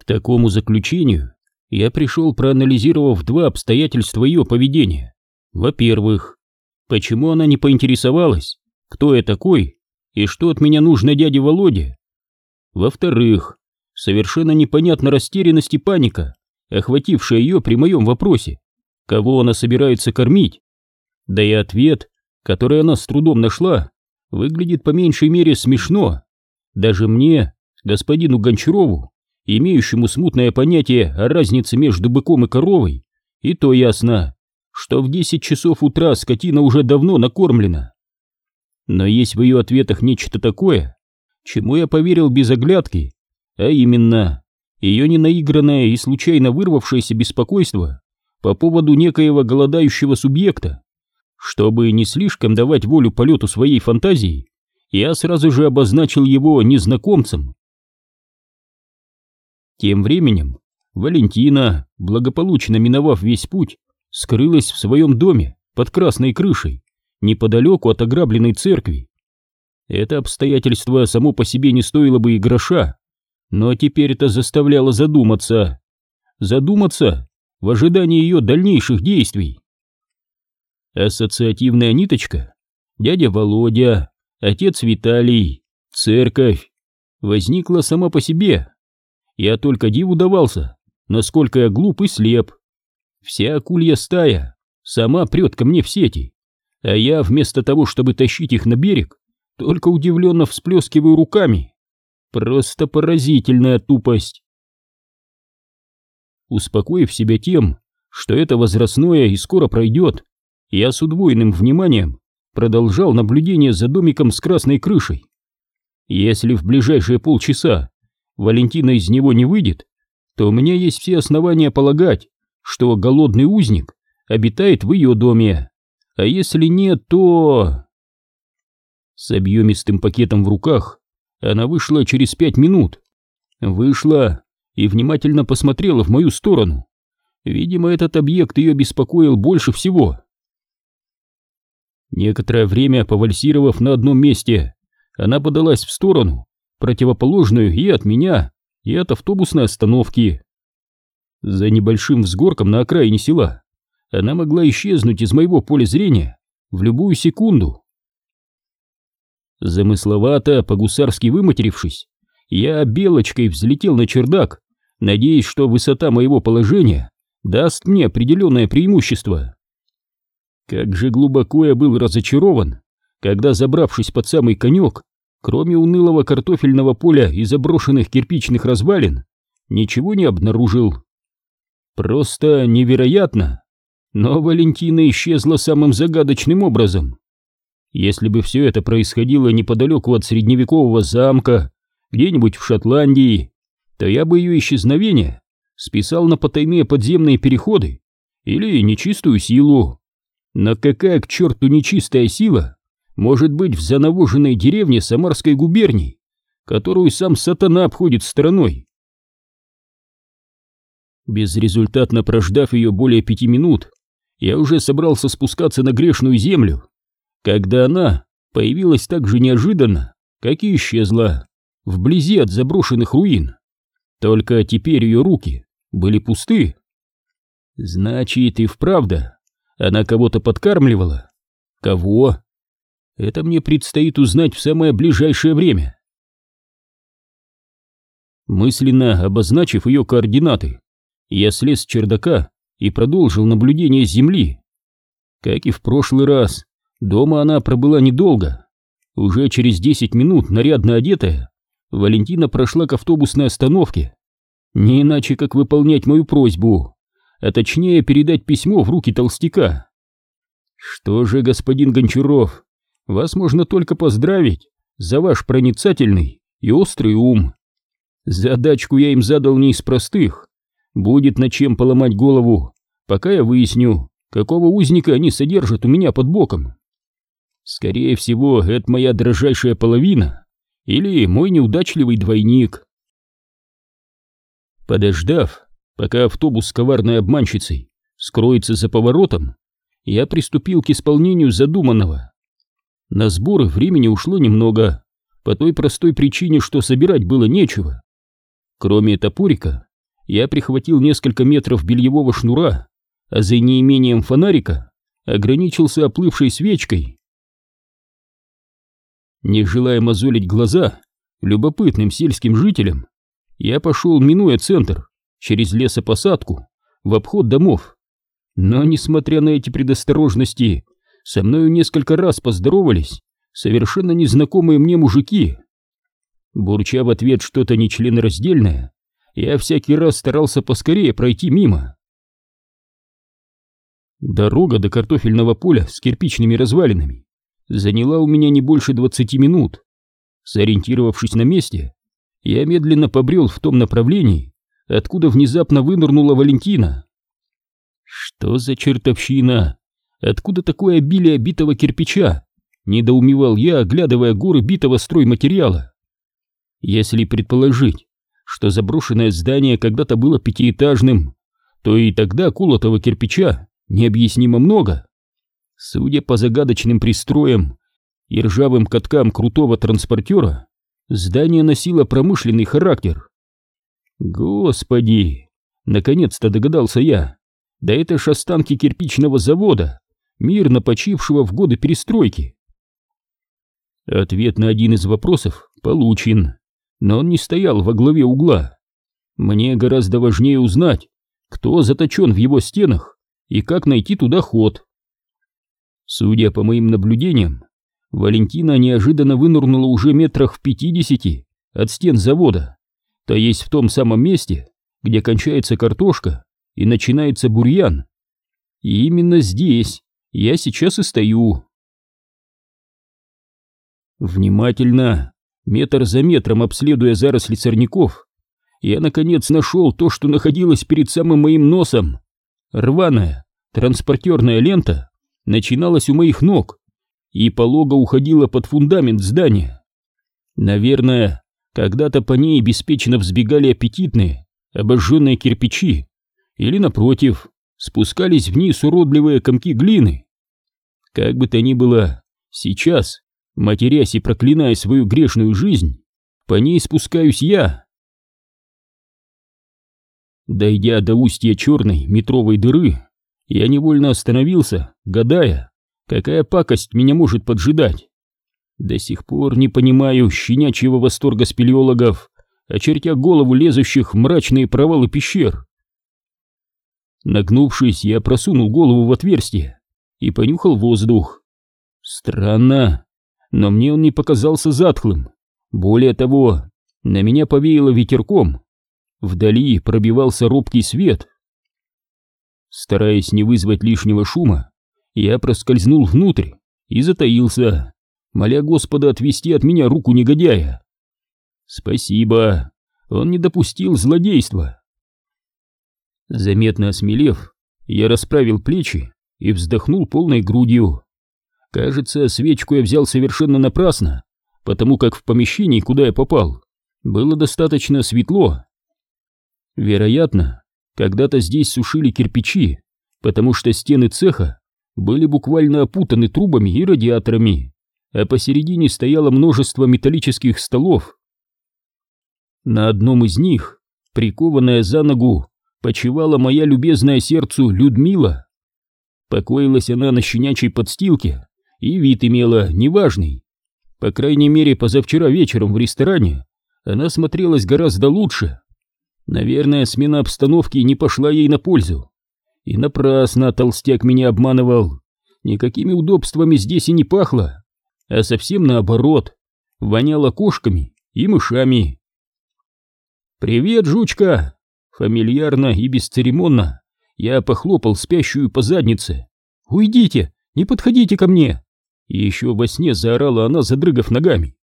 К такому заключению я пришел, проанализировав два обстоятельства ее поведения. Во-первых, почему она не поинтересовалась, кто я такой и что от меня нужно дяде Володе. Во-вторых, совершенно непонятна растерянность и паника, охватившая ее при моем вопросе, кого она собирается кормить. Да и ответ, который она с трудом нашла, выглядит по меньшей мере смешно. Даже мне, господину Гончарову, имеющему смутное понятие о разнице между быком и коровой, и то ясно, что в 10 часов утра скотина уже давно накормлена. Но есть в ее ответах нечто такое, чему я поверил без оглядки, а именно ее ненаигранное и случайно вырвавшееся беспокойство по поводу некоего голодающего субъекта. Чтобы не слишком давать волю полету своей фантазии, я сразу же обозначил его незнакомцем. Тем временем Валентина, благополучно миновав весь путь, скрылась в своем доме под красной крышей, неподалеку от ограбленной церкви. Это обстоятельство само по себе не стоило бы и гроша, но теперь это заставляло задуматься. Задуматься в ожидании ее дальнейших действий. Ассоциативная ниточка, дядя Володя, отец Виталий, церковь, возникла сама по себе. Я только диву давался, насколько я глуп и слеп. Вся акулья стая сама прет ко мне в сети, а я вместо того, чтобы тащить их на берег, только удивленно всплескиваю руками. Просто поразительная тупость. Успокоив себя тем, что это возрастное и скоро пройдет, я с удвоенным вниманием продолжал наблюдение за домиком с красной крышей. Если в ближайшие полчаса Валентина из него не выйдет, то у меня есть все основания полагать, что голодный узник обитает в ее доме. А если нет, то... С объемистым пакетом в руках она вышла через пять минут. Вышла и внимательно посмотрела в мою сторону. Видимо, этот объект ее беспокоил больше всего. Некоторое время, повальсировав на одном месте, она подалась в сторону, противоположную и от меня, и от автобусной остановки. За небольшим взгорком на окраине села она могла исчезнуть из моего поля зрения в любую секунду. Замысловато, по-гусарски выматерившись, я белочкой взлетел на чердак, надеясь, что высота моего положения даст мне определенное преимущество. Как же глубоко я был разочарован, когда, забравшись под самый конек, кроме унылого картофельного поля и заброшенных кирпичных развалин, ничего не обнаружил. Просто невероятно. Но Валентина исчезла самым загадочным образом. Если бы все это происходило неподалеку от средневекового замка, где-нибудь в Шотландии, то я бы ее исчезновение списал на потайные подземные переходы или нечистую силу. Но какая к черту нечистая сила может быть в занавоженной деревне Самарской губернии, которую сам сатана обходит стороной? Безрезультатно прождав ее более пяти минут, я уже собрался спускаться на грешную землю, когда она появилась так же неожиданно, как и исчезла, вблизи от заброшенных руин. Только теперь ее руки были пусты. Значит, и вправду она кого-то подкармливала. Кого? Это мне предстоит узнать в самое ближайшее время. Мысленно обозначив ее координаты, я слез с чердака и продолжил наблюдение с земли. Как и в прошлый раз, дома она пробыла недолго. Уже через десять минут, нарядно одетая, Валентина прошла к автобусной остановке. Не иначе, как выполнять мою просьбу, а точнее передать письмо в руки толстяка. Что же, господин Гончаров, вас можно только поздравить за ваш проницательный и острый ум. Задачку я им задал не из простых, Будет над чем поломать голову, пока я выясню, какого узника они содержат у меня под боком. Скорее всего, это моя дрожайшая половина или мой неудачливый двойник. Подождав, пока автобус с коварной обманщицей скроется за поворотом, я приступил к исполнению задуманного. На сборы времени ушло немного, по той простой причине, что собирать было нечего. Кроме топорика, я прихватил несколько метров бельевого шнура, а за неимением фонарика ограничился оплывшей свечкой. Не желая мозолить глаза любопытным сельским жителям, я пошел, минуя центр, через лесопосадку, в обход домов. Но, несмотря на эти предосторожности, со мною несколько раз поздоровались совершенно незнакомые мне мужики. Бурча в ответ что-то нечленораздельное, я всякий раз старался поскорее пройти мимо. Дорога до картофельного поля с кирпичными развалинами заняла у меня не больше двадцати минут. Сориентировавшись на месте, я медленно побрел в том направлении, откуда внезапно вынырнула Валентина. Что за чертовщина? Откуда такое обилие битого кирпича? Недоумевал я, оглядывая горы битого стройматериала. Если предположить, что заброшенное здание когда-то было пятиэтажным, то и тогда колотого кирпича необъяснимо много. Судя по загадочным пристроям и ржавым каткам крутого транспортера, здание носило промышленный характер. Господи, наконец-то догадался я, да это ж останки кирпичного завода, мирно почившего в годы перестройки. Ответ на один из вопросов получен, но он не стоял во главе угла. Мне гораздо важнее узнать, кто заточен в его стенах и как найти туда ход. Судя по моим наблюдениям, Валентина неожиданно вынырнула уже метрах в пятидесяти от стен завода, то есть в том самом месте, где кончается картошка и начинается бурьян. И именно здесь я сейчас и стою. Внимательно, метр за метром обследуя заросли сорняков, я наконец нашел то, что находилось перед самым моим носом. Рваная транспортерная лента начиналась у моих ног и полого уходила под фундамент здания. Наверное, когда-то по ней беспечно взбегали аппетитные, обожженные кирпичи, или, напротив, спускались вниз уродливые комки глины. Как бы то ни было, сейчас, матерясь и проклиная свою грешную жизнь, по ней спускаюсь я. Дойдя до устья черной метровой дыры, я невольно остановился, гадая, какая пакость меня может поджидать. До сих пор не понимаю щенячьего восторга спелеологов, очертя голову лезущих в мрачные провалы пещер. Нагнувшись, я просунул голову в отверстие и понюхал воздух. Странно, но мне он не показался затхлым. Более того, на меня повеяло ветерком. Вдали пробивался робкий свет. Стараясь не вызвать лишнего шума, я проскользнул внутрь и затаился, моля Господа отвести от меня руку негодяя. Спасибо, он не допустил злодейства. Заметно осмелев, я расправил плечи и вздохнул полной грудью. Кажется, свечку я взял совершенно напрасно, потому как в помещении, куда я попал, было достаточно светло. Вероятно, когда-то здесь сушили кирпичи, потому что стены цеха были буквально опутаны трубами и радиаторами, а посередине стояло множество металлических столов. На одном из них, прикованная за ногу, почивала моя любезная сердцу Людмила. Покоилась она на щенячьей подстилке, и вид имела неважный. По крайней мере, позавчера вечером в ресторане она смотрелась гораздо лучше. Наверное, смена обстановки не пошла ей на пользу. И напрасно толстяк меня обманывал. Никакими удобствами здесь и не пахло, а совсем наоборот, воняло кошками и мышами. «Привет, жучка!» Фамильярно и бесцеремонно я похлопал спящую по заднице. «Уйдите! Не подходите ко мне!» И еще во сне заорала она, задрыгав ногами.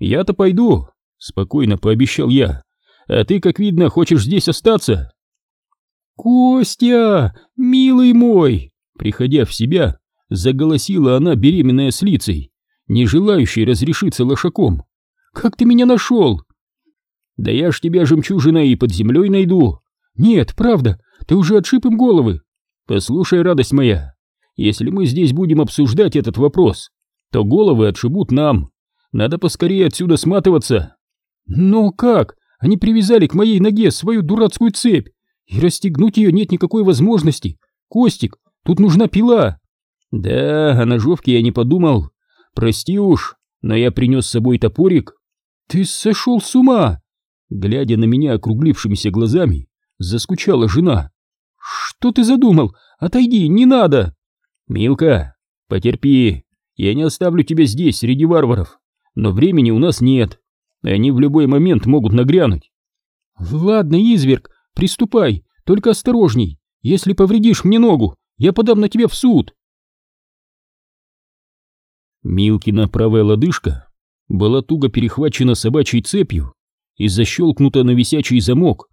«Я-то пойду!» — спокойно пообещал я. «А ты, как видно, хочешь здесь остаться?» «Костя, милый мой!» Приходя в себя, заголосила она, беременная с лицей, не желающей разрешиться лошаком. «Как ты меня нашел? Да я ж тебя жемчужиной и под землей найду. Нет, правда, ты уже отшиб им головы. Послушай, радость моя, если мы здесь будем обсуждать этот вопрос, то головы отшибут нам. Надо поскорее отсюда сматываться. Ну как? они привязали к моей ноге свою дурацкую цепь, и расстегнуть ее нет никакой возможности. Костик, тут нужна пила. Да, о ножовке я не подумал. Прости уж, но я принес с собой топорик. Ты сошел с ума! Глядя на меня округлившимися глазами, заскучала жена. Что ты задумал? Отойди, не надо! Милка, потерпи, я не оставлю тебя здесь, среди варваров. Но времени у нас нет. Они в любой момент могут нагрянуть. Ладно, изверг, приступай, только осторожней. Если повредишь мне ногу, я подам на тебя в суд. Милкина правая лодыжка была туго перехвачена собачьей цепью и защелкнута на висячий замок.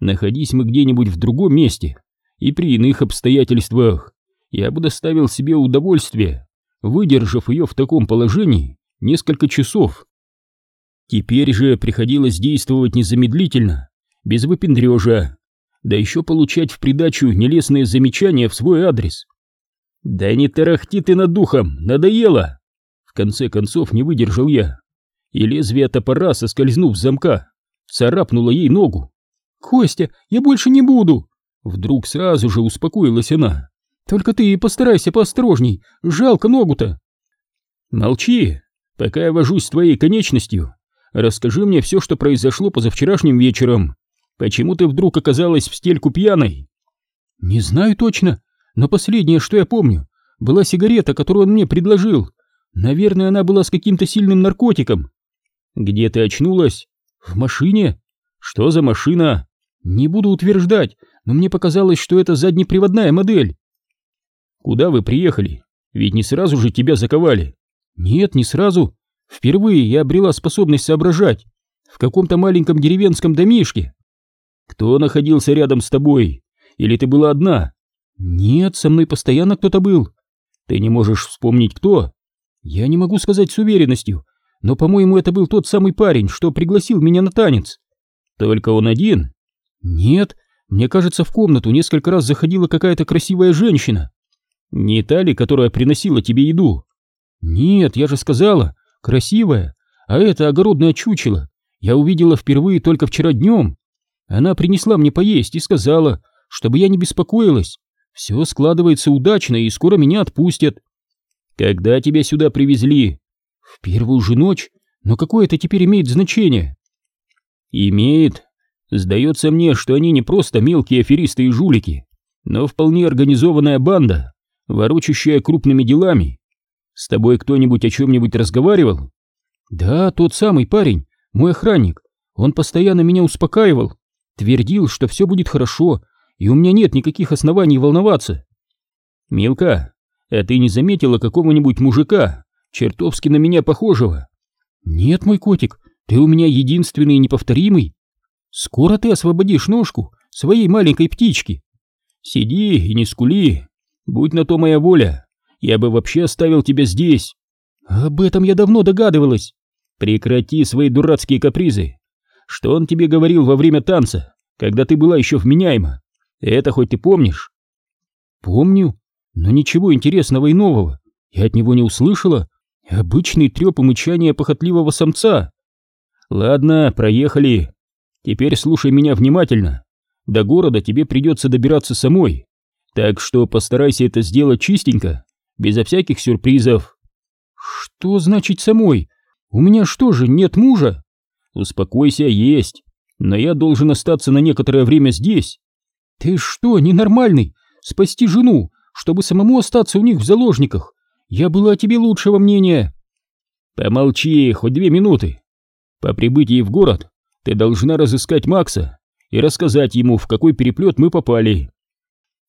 Находись мы где-нибудь в другом месте и при иных обстоятельствах, я бы доставил себе удовольствие, выдержав ее в таком положении несколько часов. Теперь же приходилось действовать незамедлительно, без выпендрежа, да еще получать в придачу нелестные замечания в свой адрес. «Да не тарахти ты над духом, надоело!» В конце концов не выдержал я, и лезвие топора, соскользнув с замка, царапнуло ей ногу. «Костя, я больше не буду!» Вдруг сразу же успокоилась она. «Только ты постарайся поосторожней, жалко ногу-то!» «Молчи, пока я вожусь с твоей конечностью. Расскажи мне все, что произошло позавчерашним вечером. Почему ты вдруг оказалась в стельку пьяной?» «Не знаю точно, но последнее, что я помню, была сигарета, которую он мне предложил. Наверное, она была с каким-то сильным наркотиком. Где ты очнулась? В машине. Что за машина? Не буду утверждать, но мне показалось, что это заднеприводная модель. Куда вы приехали? Ведь не сразу же тебя заковали. Нет, не сразу. Впервые я обрела способность соображать. В каком-то маленьком деревенском домишке. Кто находился рядом с тобой? Или ты была одна? Нет, со мной постоянно кто-то был. Ты не можешь вспомнить кто? Я не могу сказать с уверенностью, но, по-моему, это был тот самый парень, что пригласил меня на танец. Только он один? Нет, мне кажется, в комнату несколько раз заходила какая-то красивая женщина. Не та ли, которая приносила тебе еду? Нет, я же сказала, красивая, а это огородное чучело. Я увидела впервые только вчера днем. Она принесла мне поесть и сказала, чтобы я не беспокоилась. Все складывается удачно, и скоро меня отпустят. Когда тебя сюда привезли? В первую же ночь, но какое это теперь имеет значение? Имеет. Сдается мне, что они не просто мелкие аферисты и жулики, но вполне организованная банда, ворочащая крупными делами. С тобой кто-нибудь о чем-нибудь разговаривал? Да, тот самый парень, мой охранник. Он постоянно меня успокаивал, твердил, что все будет хорошо, и у меня нет никаких оснований волноваться. Милка, а ты не заметила какого-нибудь мужика, чертовски на меня похожего? Нет, мой котик, ты у меня единственный и неповторимый. Скоро ты освободишь ножку своей маленькой птички. Сиди и не скули, будь на то моя воля, я бы вообще оставил тебя здесь. Об этом я давно догадывалась. Прекрати свои дурацкие капризы. Что он тебе говорил во время танца, когда ты была еще вменяема? Это хоть ты помнишь? Помню, но ничего интересного и нового я от него не услышала. Обычный треп и мычание похотливого самца. Ладно, проехали. Теперь слушай меня внимательно. До города тебе придется добираться самой. Так что постарайся это сделать чистенько, безо всяких сюрпризов. Что значит самой? У меня что же, нет мужа? Успокойся, есть. Но я должен остаться на некоторое время здесь. «Ты что, ненормальный? Спасти жену, чтобы самому остаться у них в заложниках? Я была о тебе лучшего мнения!» «Помолчи, хоть две минуты. По прибытии в город ты должна разыскать Макса и рассказать ему, в какой переплет мы попали».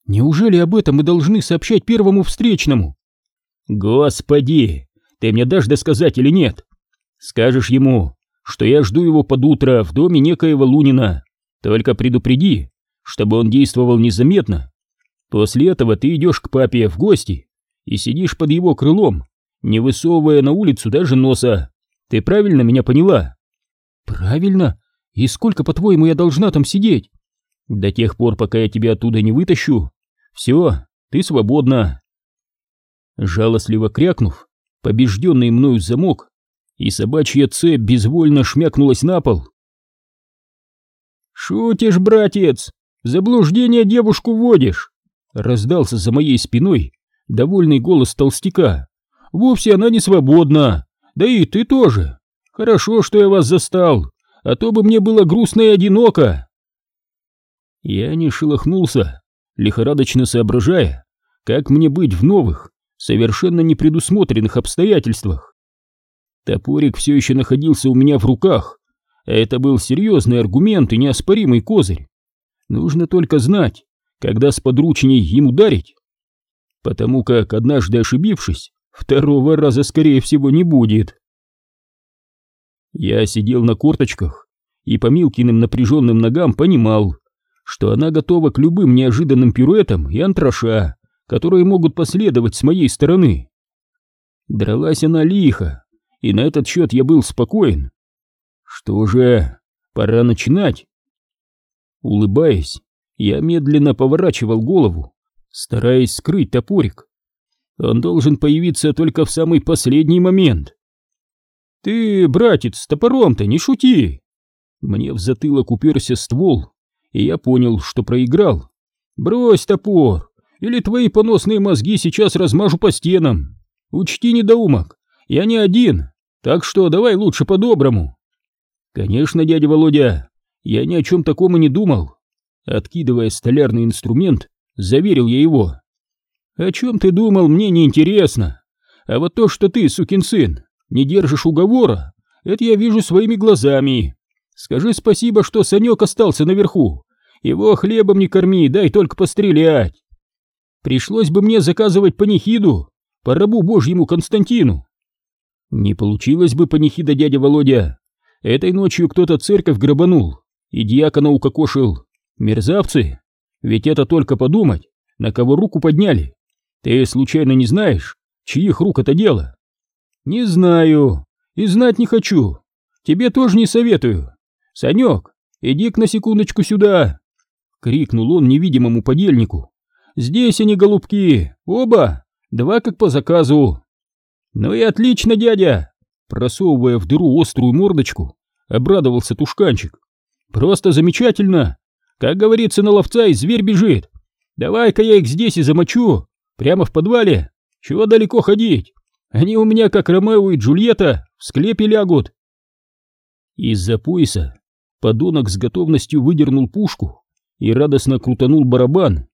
«Неужели об этом мы должны сообщать первому встречному?» «Господи, ты мне дашь досказать или нет? Скажешь ему, что я жду его под утро в доме некоего Лунина. Только предупреди, чтобы он действовал незаметно. После этого ты идешь к папе в гости и сидишь под его крылом, не высовывая на улицу даже носа. Ты правильно меня поняла? Правильно. И сколько, по-твоему, я должна там сидеть? До тех пор, пока я тебя оттуда не вытащу. Все, ты свободна. Жалостливо крякнув, побежденный мною замок, и собачья цепь безвольно шмякнулась на пол. «Шутишь, братец! Заблуждение девушку вводишь!» Раздался за моей спиной довольный голос толстяка. «Вовсе она не свободна! Да и ты тоже! Хорошо, что я вас застал, а то бы мне было грустно и одиноко!» Я не шелохнулся, лихорадочно соображая, как мне быть в новых, совершенно непредусмотренных обстоятельствах. Топорик все еще находился у меня в руках, а это был серьезный аргумент и неоспоримый козырь. Нужно только знать, когда с подручней им ударить. Потому как, однажды ошибившись, второго раза, скорее всего, не будет. Я сидел на корточках и по Милкиным напряженным ногам понимал, что она готова к любым неожиданным пируэтам и антраша, которые могут последовать с моей стороны. Дралась она лихо, и на этот счет я был спокоен. Что же, пора начинать. Улыбаясь, я медленно поворачивал голову, стараясь скрыть топорик. Он должен появиться только в самый последний момент. «Ты, братец, с топором-то не шути!» Мне в затылок уперся ствол, и я понял, что проиграл. «Брось топор, или твои поносные мозги сейчас размажу по стенам. Учти, недоумок, я не один, так что давай лучше по-доброму». «Конечно, дядя Володя, я ни о чем таком и не думал». Откидывая столярный инструмент, заверил я его. «О чем ты думал, мне не интересно. А вот то, что ты, сукин сын, не держишь уговора, это я вижу своими глазами. Скажи спасибо, что Санек остался наверху. Его хлебом не корми, дай только пострелять. Пришлось бы мне заказывать панихиду по рабу божьему Константину. Не получилось бы панихида, дядя Володя. Этой ночью кто-то церковь грабанул и дьякона укокошил. Мерзавцы. Ведь это только подумать, на кого руку подняли. Ты случайно не знаешь, чьих рук это дело? Не знаю и знать не хочу. Тебе тоже не советую. «Санек, иди-ка на секундочку сюда!» — крикнул он невидимому подельнику. «Здесь они, голубки, оба, два как по заказу!» «Ну и отлично, дядя!» Просовывая в дыру острую мордочку, обрадовался тушканчик. «Просто замечательно! Как говорится, на ловца и зверь бежит! Давай-ка я их здесь и замочу, прямо в подвале! Чего далеко ходить? Они у меня, как Ромео и Джульетта, в склепе лягут!» Из-за пояса Подонок с готовностью выдернул пушку и радостно крутанул барабан.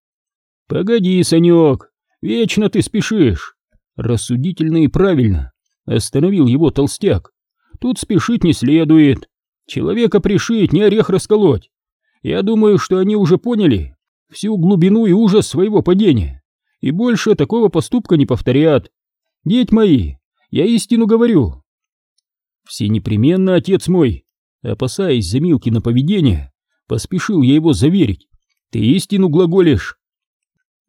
«Погоди, Санек, вечно ты спешишь!» Рассудительно и правильно остановил его толстяк. «Тут спешить не следует. Человека пришить, не орех расколоть. Я думаю, что они уже поняли всю глубину и ужас своего падения, и больше такого поступка не повторят. Деть мои, я истину говорю». «Все непременно, отец мой!» Опасаясь за Милкина поведение, поспешил я его заверить. «Ты истину глаголишь!»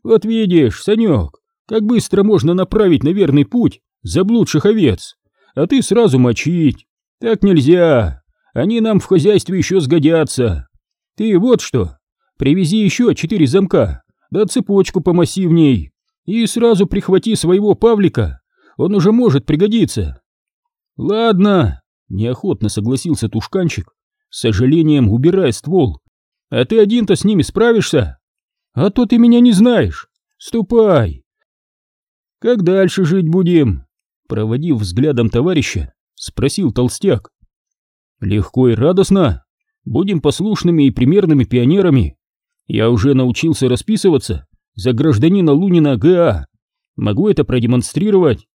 «Вот видишь, Санек, как быстро можно направить на верный путь заблудших овец, а ты сразу мочить. Так нельзя, они нам в хозяйстве еще сгодятся. Ты вот что, привези еще четыре замка, да цепочку помассивней, и сразу прихвати своего Павлика, он уже может пригодиться». «Ладно», Неохотно согласился тушканчик, с сожалением убирая ствол. «А ты один-то с ними справишься? А то ты меня не знаешь. Ступай!» «Как дальше жить будем?» Проводив взглядом товарища, спросил толстяк. «Легко и радостно. Будем послушными и примерными пионерами. Я уже научился расписываться за гражданина Лунина ГА. Могу это продемонстрировать?»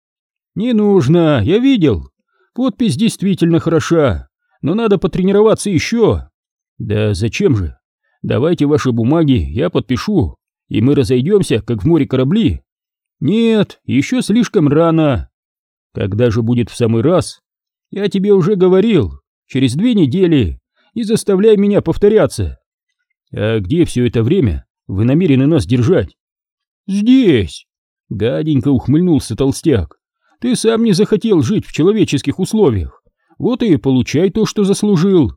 «Не нужно, я видел. Подпись действительно хороша, но надо потренироваться еще. Да зачем же? Давайте ваши бумаги, я подпишу, и мы разойдемся, как в море корабли. Нет, еще слишком рано. Когда же будет в самый раз? Я тебе уже говорил, через две недели, не заставляй меня повторяться. А где все это время вы намерены нас держать? Здесь. Гаденько ухмыльнулся толстяк. Ты сам не захотел жить в человеческих условиях. Вот и получай то, что заслужил.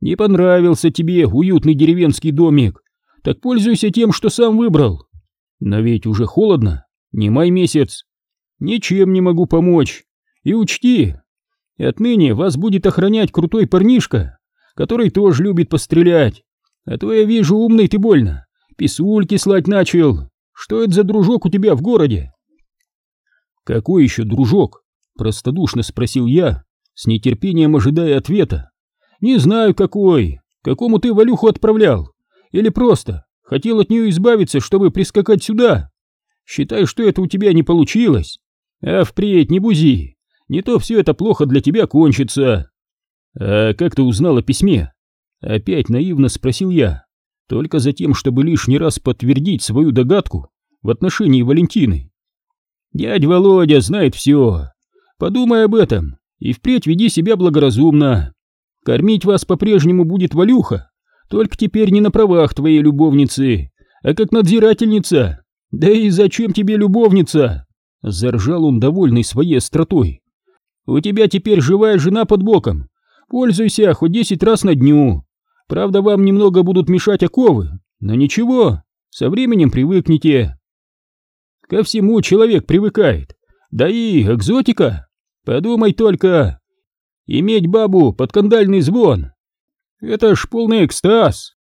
Не понравился тебе уютный деревенский домик. Так пользуйся тем, что сам выбрал. Но ведь уже холодно, не май месяц. Ничем не могу помочь. И учти, отныне вас будет охранять крутой парнишка, который тоже любит пострелять. А то я вижу, умный ты больно. Писульки слать начал. Что это за дружок у тебя в городе? Какой еще дружок? Простодушно спросил я, с нетерпением ожидая ответа. Не знаю какой. Какому ты Валюху отправлял? Или просто хотел от нее избавиться, чтобы прискакать сюда? Считай, что это у тебя не получилось. А впредь не бузи. Не то все это плохо для тебя кончится. А как ты узнал о письме? Опять наивно спросил я, только за тем, чтобы лишний раз подтвердить свою догадку в отношении Валентины. Дядя Володя знает все. Подумай об этом и впредь веди себя благоразумно. Кормить вас по-прежнему будет Валюха, только теперь не на правах твоей любовницы, а как надзирательница. Да и зачем тебе любовница? Заржал он, довольный своей остротой. У тебя теперь живая жена под боком. Пользуйся хоть десять раз на дню. Правда, вам немного будут мешать оковы, но ничего, со временем привыкнете. Ко всему человек привыкает. Да и экзотика. Подумай только. Иметь бабу под кандальный звон. Это ж полный экстаз.